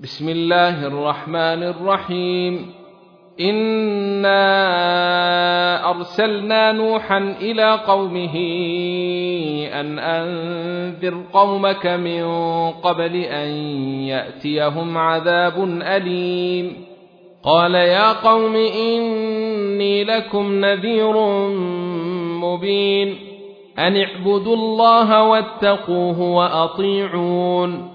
بسم الله الرحمن الرحيم. إنا أرسلنا نوحا إلى قومه أن أنذر قومك من قبل أن يأتيهم عذاب أليم. قال يا قوم إني لكم نذير مبين. أن اعبدوا الله واتقوه وأطيعون.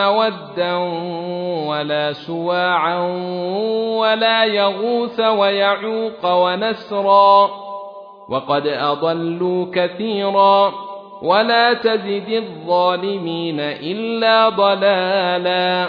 ودا ولا سواعا ولا يغوث ويعوق ونسرا وقد اضلوا كثيرا ولا تزد الظالمين الا ضلالا